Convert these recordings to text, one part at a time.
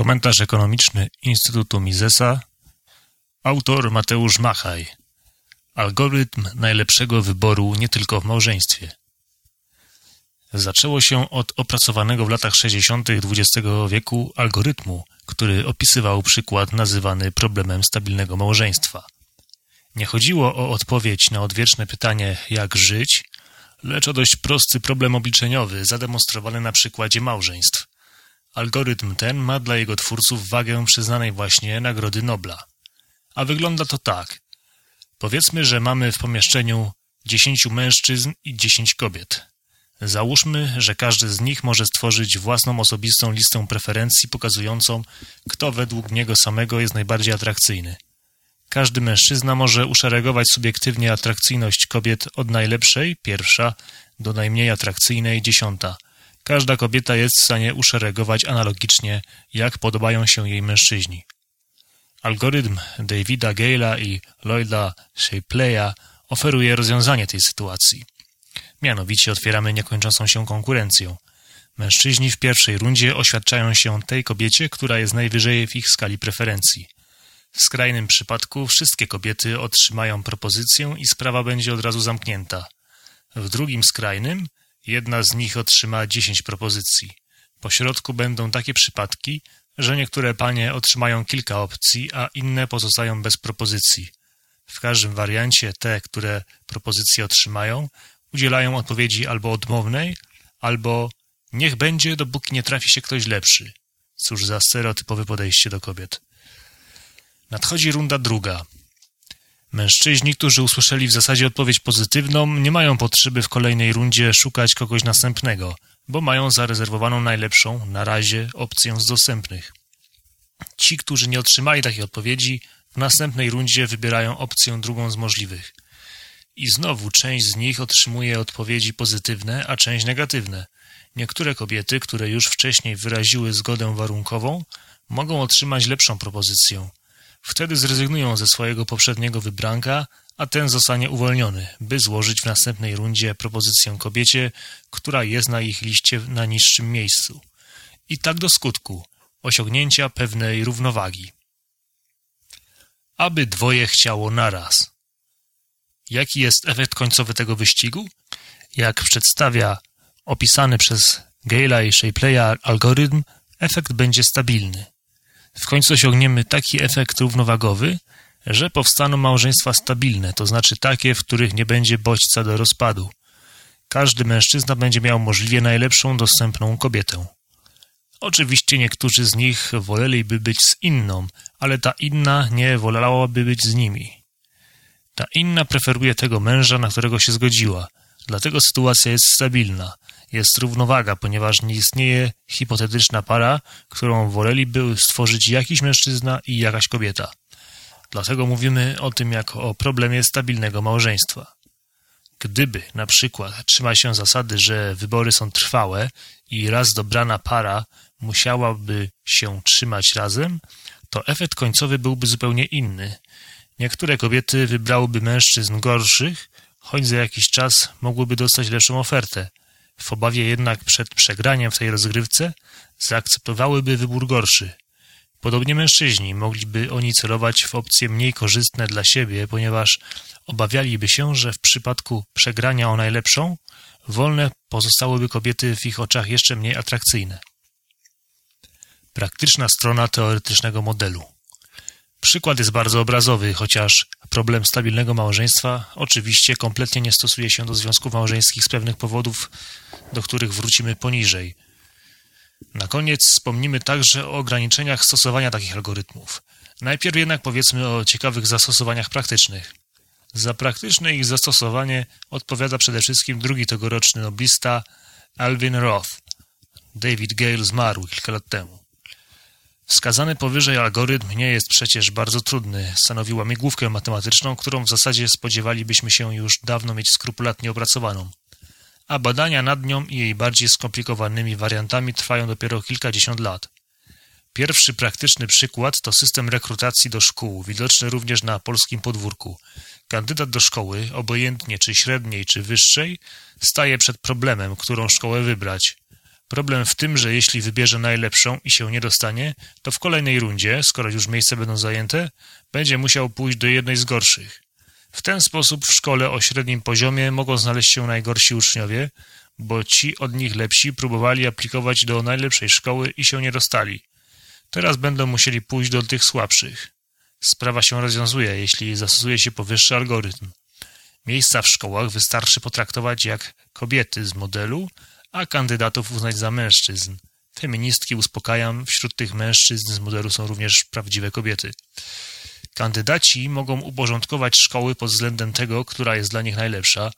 Komentarz ekonomiczny Instytutu Misesa Autor Mateusz Machaj Algorytm najlepszego wyboru nie tylko w małżeństwie Zaczęło się od opracowanego w latach 60. XX wieku algorytmu, który opisywał przykład nazywany problemem stabilnego małżeństwa. Nie chodziło o odpowiedź na odwieczne pytanie jak żyć, lecz o dość prosty problem obliczeniowy zademonstrowany na przykładzie małżeństw. Algorytm ten ma dla jego twórców wagę przyznanej właśnie Nagrody Nobla. A wygląda to tak. Powiedzmy, że mamy w pomieszczeniu dziesięciu mężczyzn i dziesięć kobiet. Załóżmy, że każdy z nich może stworzyć własną osobistą listę preferencji pokazującą, kto według niego samego jest najbardziej atrakcyjny. Każdy mężczyzna może uszeregować subiektywnie atrakcyjność kobiet od najlepszej, pierwsza, do najmniej atrakcyjnej, dziesiąta – Każda kobieta jest w stanie uszeregować analogicznie, jak podobają się jej mężczyźni. Algorytm Davida Gale'a i Lloyda Shapleya oferuje rozwiązanie tej sytuacji. Mianowicie otwieramy niekończącą się konkurencję. Mężczyźni w pierwszej rundzie oświadczają się tej kobiecie, która jest najwyżej w ich skali preferencji. W skrajnym przypadku wszystkie kobiety otrzymają propozycję i sprawa będzie od razu zamknięta. W drugim skrajnym Jedna z nich otrzyma dziesięć propozycji. Po środku będą takie przypadki, że niektóre panie otrzymają kilka opcji, a inne pozostają bez propozycji. W każdym wariancie te, które propozycje otrzymają, udzielają odpowiedzi albo odmownej, albo niech będzie, dopóki nie trafi się ktoś lepszy. Cóż za stereotypowe podejście do kobiet. Nadchodzi runda druga. Mężczyźni, którzy usłyszeli w zasadzie odpowiedź pozytywną, nie mają potrzeby w kolejnej rundzie szukać kogoś następnego, bo mają zarezerwowaną najlepszą, na razie, opcję z dostępnych. Ci, którzy nie otrzymali takiej odpowiedzi, w następnej rundzie wybierają opcję drugą z możliwych. I znowu część z nich otrzymuje odpowiedzi pozytywne, a część negatywne. Niektóre kobiety, które już wcześniej wyraziły zgodę warunkową, mogą otrzymać lepszą propozycję. Wtedy zrezygnują ze swojego poprzedniego wybranka, a ten zostanie uwolniony, by złożyć w następnej rundzie propozycję kobiecie, która jest na ich liście na niższym miejscu. I tak do skutku osiągnięcia pewnej równowagi. Aby dwoje chciało naraz. Jaki jest efekt końcowy tego wyścigu? Jak przedstawia opisany przez Gale'a i Shapleya algorytm, efekt będzie stabilny. W końcu osiągniemy taki efekt równowagowy, że powstaną małżeństwa stabilne, to znaczy takie, w których nie będzie bodźca do rozpadu. Każdy mężczyzna będzie miał możliwie najlepszą dostępną kobietę. Oczywiście niektórzy z nich woleliby być z inną, ale ta inna nie wolałaby być z nimi. Ta inna preferuje tego męża, na którego się zgodziła. Dlatego sytuacja jest stabilna jest równowaga, ponieważ nie istnieje hipotetyczna para, którą woleliby stworzyć jakiś mężczyzna i jakaś kobieta. Dlatego mówimy o tym jako o problemie stabilnego małżeństwa. Gdyby na przykład trzyma się zasady, że wybory są trwałe i raz dobrana para musiałaby się trzymać razem, to efekt końcowy byłby zupełnie inny. Niektóre kobiety wybrałyby mężczyzn gorszych, choć za jakiś czas mogłyby dostać lepszą ofertę, w obawie jednak przed przegraniem w tej rozgrywce zaakceptowałyby wybór gorszy. Podobnie mężczyźni mogliby oni celować w opcje mniej korzystne dla siebie, ponieważ obawialiby się, że w przypadku przegrania o najlepszą, wolne pozostałyby kobiety w ich oczach jeszcze mniej atrakcyjne. Praktyczna strona teoretycznego modelu. Przykład jest bardzo obrazowy, chociaż problem stabilnego małżeństwa oczywiście kompletnie nie stosuje się do związków małżeńskich z pewnych powodów, do których wrócimy poniżej. Na koniec wspomnimy także o ograniczeniach stosowania takich algorytmów. Najpierw jednak powiedzmy o ciekawych zastosowaniach praktycznych. Za praktyczne ich zastosowanie odpowiada przede wszystkim drugi tegoroczny noblista Alvin Roth. David Gale zmarł kilka lat temu. Wskazany powyżej algorytm nie jest przecież bardzo trudny. Stanowi łamigłówkę matematyczną, którą w zasadzie spodziewalibyśmy się już dawno mieć skrupulatnie opracowaną. A badania nad nią i jej bardziej skomplikowanymi wariantami trwają dopiero kilkadziesiąt lat. Pierwszy praktyczny przykład to system rekrutacji do szkół, widoczny również na polskim podwórku. Kandydat do szkoły, obojętnie czy średniej, czy wyższej, staje przed problemem, którą szkołę wybrać. Problem w tym, że jeśli wybierze najlepszą i się nie dostanie, to w kolejnej rundzie, skoro już miejsca będą zajęte, będzie musiał pójść do jednej z gorszych. W ten sposób w szkole o średnim poziomie mogą znaleźć się najgorsi uczniowie, bo ci od nich lepsi próbowali aplikować do najlepszej szkoły i się nie dostali. Teraz będą musieli pójść do tych słabszych. Sprawa się rozwiązuje, jeśli zastosuje się powyższy algorytm. Miejsca w szkołach wystarczy potraktować jak kobiety z modelu, a kandydatów uznać za mężczyzn. Feministki uspokajam, wśród tych mężczyzn z modelu są również prawdziwe kobiety. Kandydaci mogą uporządkować szkoły pod względem tego, która jest dla nich najlepsza,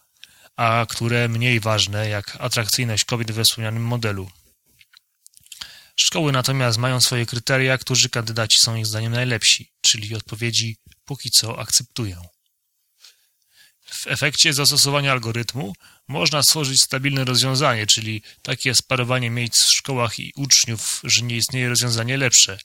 a które mniej ważne, jak atrakcyjność kobiet we wspomnianym modelu. Szkoły natomiast mają swoje kryteria, którzy kandydaci są ich zdaniem najlepsi, czyli odpowiedzi póki co akceptują. W efekcie zastosowania algorytmu można stworzyć stabilne rozwiązanie, czyli takie sparowanie miejsc w szkołach i uczniów, że nie istnieje rozwiązanie lepsze.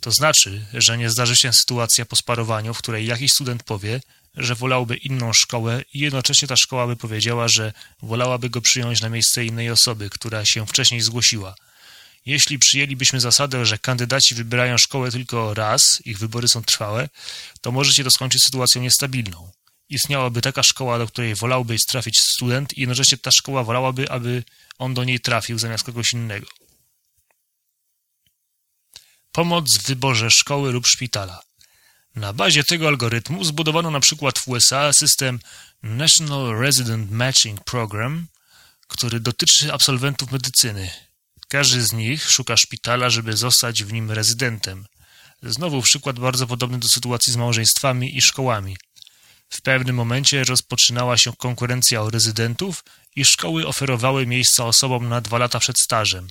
To znaczy, że nie zdarzy się sytuacja po sparowaniu, w której jakiś student powie, że wolałby inną szkołę i jednocześnie ta szkoła by powiedziała, że wolałaby go przyjąć na miejsce innej osoby, która się wcześniej zgłosiła. Jeśli przyjęlibyśmy zasadę, że kandydaci wybierają szkołę tylko raz, ich wybory są trwałe, to może się to skończyć sytuacją niestabilną. Istniałaby taka szkoła, do której wolałby trafić student i jednocześnie ta szkoła wolałaby, aby on do niej trafił zamiast kogoś innego. Pomoc w wyborze szkoły lub szpitala. Na bazie tego algorytmu zbudowano na przykład w USA system National Resident Matching Program, który dotyczy absolwentów medycyny. Każdy z nich szuka szpitala, żeby zostać w nim rezydentem. Znowu przykład bardzo podobny do sytuacji z małżeństwami i szkołami. W pewnym momencie rozpoczynała się konkurencja o rezydentów i szkoły oferowały miejsca osobom na dwa lata przed stażem.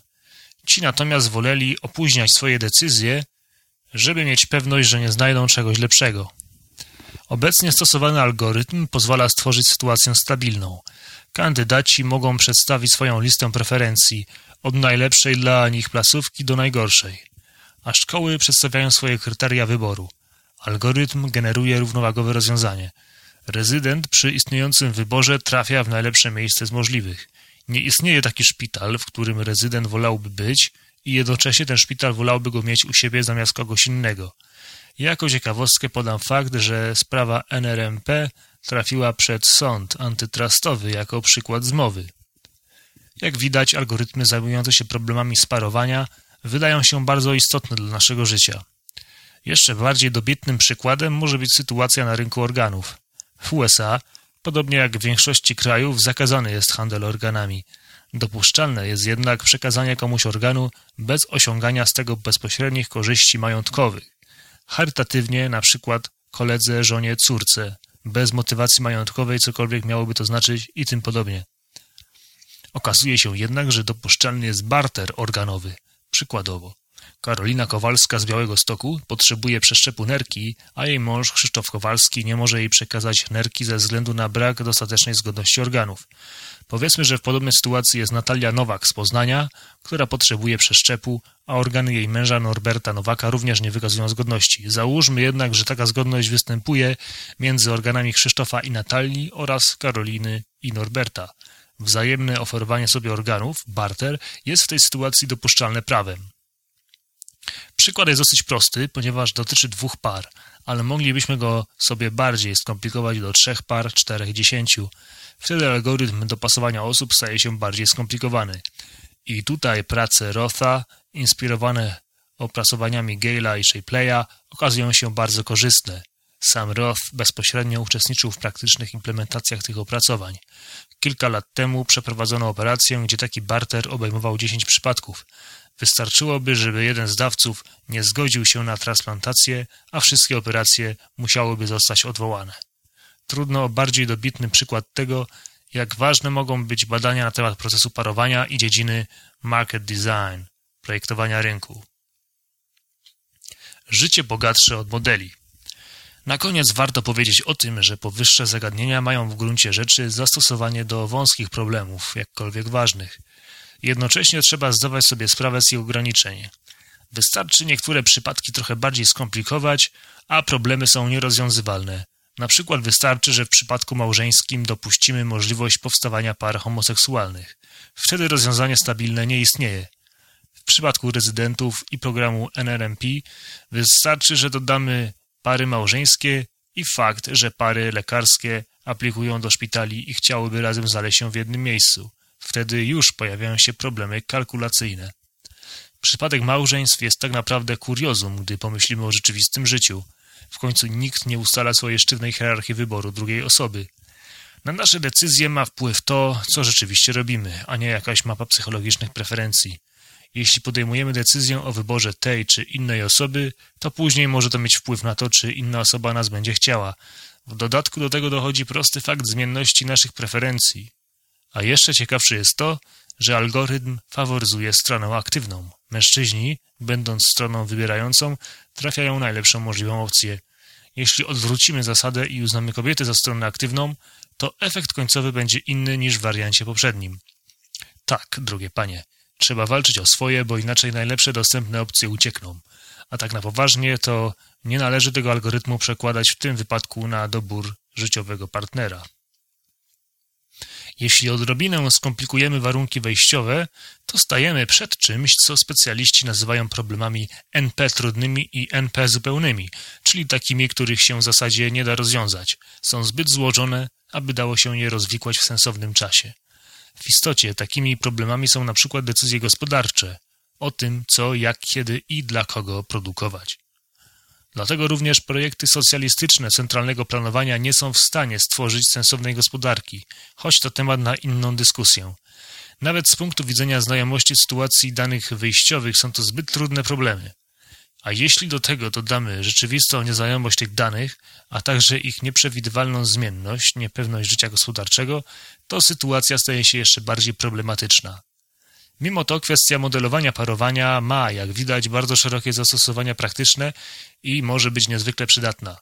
Ci natomiast woleli opóźniać swoje decyzje, żeby mieć pewność, że nie znajdą czegoś lepszego. Obecnie stosowany algorytm pozwala stworzyć sytuację stabilną. Kandydaci mogą przedstawić swoją listę preferencji, od najlepszej dla nich placówki do najgorszej, a szkoły przedstawiają swoje kryteria wyboru. Algorytm generuje równowagowe rozwiązanie. Rezydent przy istniejącym wyborze trafia w najlepsze miejsce z możliwych. Nie istnieje taki szpital, w którym rezydent wolałby być i jednocześnie ten szpital wolałby go mieć u siebie zamiast kogoś innego. Jako ciekawostkę podam fakt, że sprawa NRMP trafiła przed sąd antytrustowy jako przykład zmowy. Jak widać, algorytmy zajmujące się problemami sparowania wydają się bardzo istotne dla naszego życia. Jeszcze bardziej dobitnym przykładem może być sytuacja na rynku organów. W USA, podobnie jak w większości krajów, zakazany jest handel organami. Dopuszczalne jest jednak przekazanie komuś organu bez osiągania z tego bezpośrednich korzyści majątkowych. Charytatywnie, na przykład koledze, żonie, córce, bez motywacji majątkowej, cokolwiek miałoby to znaczyć i tym podobnie. Okazuje się jednak, że dopuszczalny jest barter organowy. Przykładowo, Karolina Kowalska z Białego Stoku potrzebuje przeszczepu nerki, a jej mąż Krzysztof Kowalski nie może jej przekazać nerki ze względu na brak dostatecznej zgodności organów. Powiedzmy, że w podobnej sytuacji jest Natalia Nowak z Poznania, która potrzebuje przeszczepu, a organy jej męża Norberta Nowaka również nie wykazują zgodności. Załóżmy jednak, że taka zgodność występuje między organami Krzysztofa i Natalii oraz Karoliny i Norberta. Wzajemne oferowanie sobie organów, barter, jest w tej sytuacji dopuszczalne prawem. Przykład jest dosyć prosty, ponieważ dotyczy dwóch par, ale moglibyśmy go sobie bardziej skomplikować do trzech par, czterech, dziesięciu. Wtedy algorytm dopasowania osób staje się bardziej skomplikowany. I tutaj prace Rotha, inspirowane opracowaniami Gale'a i Shapeleya, okazują się bardzo korzystne. Sam Roth bezpośrednio uczestniczył w praktycznych implementacjach tych opracowań. Kilka lat temu przeprowadzono operację, gdzie taki barter obejmował 10 przypadków. Wystarczyłoby, żeby jeden z dawców nie zgodził się na transplantację, a wszystkie operacje musiałyby zostać odwołane. Trudno o bardziej dobitny przykład tego, jak ważne mogą być badania na temat procesu parowania i dziedziny market design, projektowania rynku. Życie bogatsze od modeli. Na koniec warto powiedzieć o tym, że powyższe zagadnienia mają w gruncie rzeczy zastosowanie do wąskich problemów, jakkolwiek ważnych. Jednocześnie trzeba zdawać sobie sprawę z ich ograniczeń. Wystarczy niektóre przypadki trochę bardziej skomplikować, a problemy są nierozwiązywalne. Na przykład wystarczy, że w przypadku małżeńskim dopuścimy możliwość powstawania par homoseksualnych. Wtedy rozwiązanie stabilne nie istnieje. W przypadku rezydentów i programu NRMP wystarczy, że dodamy pary małżeńskie i fakt, że pary lekarskie aplikują do szpitali i chciałyby razem znaleźć się w jednym miejscu. Wtedy już pojawiają się problemy kalkulacyjne. Przypadek małżeństw jest tak naprawdę kuriozum, gdy pomyślimy o rzeczywistym życiu. W końcu nikt nie ustala swojej sztywnej hierarchii wyboru drugiej osoby. Na nasze decyzje ma wpływ to, co rzeczywiście robimy, a nie jakaś mapa psychologicznych preferencji. Jeśli podejmujemy decyzję o wyborze tej czy innej osoby, to później może to mieć wpływ na to, czy inna osoba nas będzie chciała. W dodatku do tego dochodzi prosty fakt zmienności naszych preferencji. A jeszcze ciekawsze jest to, że algorytm faworyzuje stronę aktywną. Mężczyźni, będąc stroną wybierającą, trafiają najlepszą możliwą opcję. Jeśli odwrócimy zasadę i uznamy kobietę za stronę aktywną, to efekt końcowy będzie inny niż w wariancie poprzednim. Tak, drogie panie, trzeba walczyć o swoje, bo inaczej najlepsze dostępne opcje uciekną. A tak na poważnie, to nie należy tego algorytmu przekładać w tym wypadku na dobór życiowego partnera. Jeśli odrobinę skomplikujemy warunki wejściowe, to stajemy przed czymś, co specjaliści nazywają problemami NP trudnymi i NP zupełnymi, czyli takimi, których się w zasadzie nie da rozwiązać. Są zbyt złożone, aby dało się je rozwikłać w sensownym czasie. W istocie takimi problemami są na przykład decyzje gospodarcze o tym, co, jak, kiedy i dla kogo produkować. Dlatego również projekty socjalistyczne centralnego planowania nie są w stanie stworzyć sensownej gospodarki, choć to temat na inną dyskusję. Nawet z punktu widzenia znajomości sytuacji danych wyjściowych są to zbyt trudne problemy. A jeśli do tego dodamy rzeczywistą nieznajomość tych danych, a także ich nieprzewidywalną zmienność, niepewność życia gospodarczego, to sytuacja staje się jeszcze bardziej problematyczna. Mimo to kwestia modelowania parowania ma, jak widać, bardzo szerokie zastosowania praktyczne i może być niezwykle przydatna.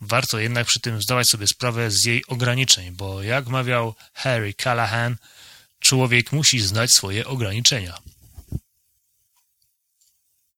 Warto jednak przy tym zdawać sobie sprawę z jej ograniczeń, bo jak mawiał Harry Callahan, człowiek musi znać swoje ograniczenia.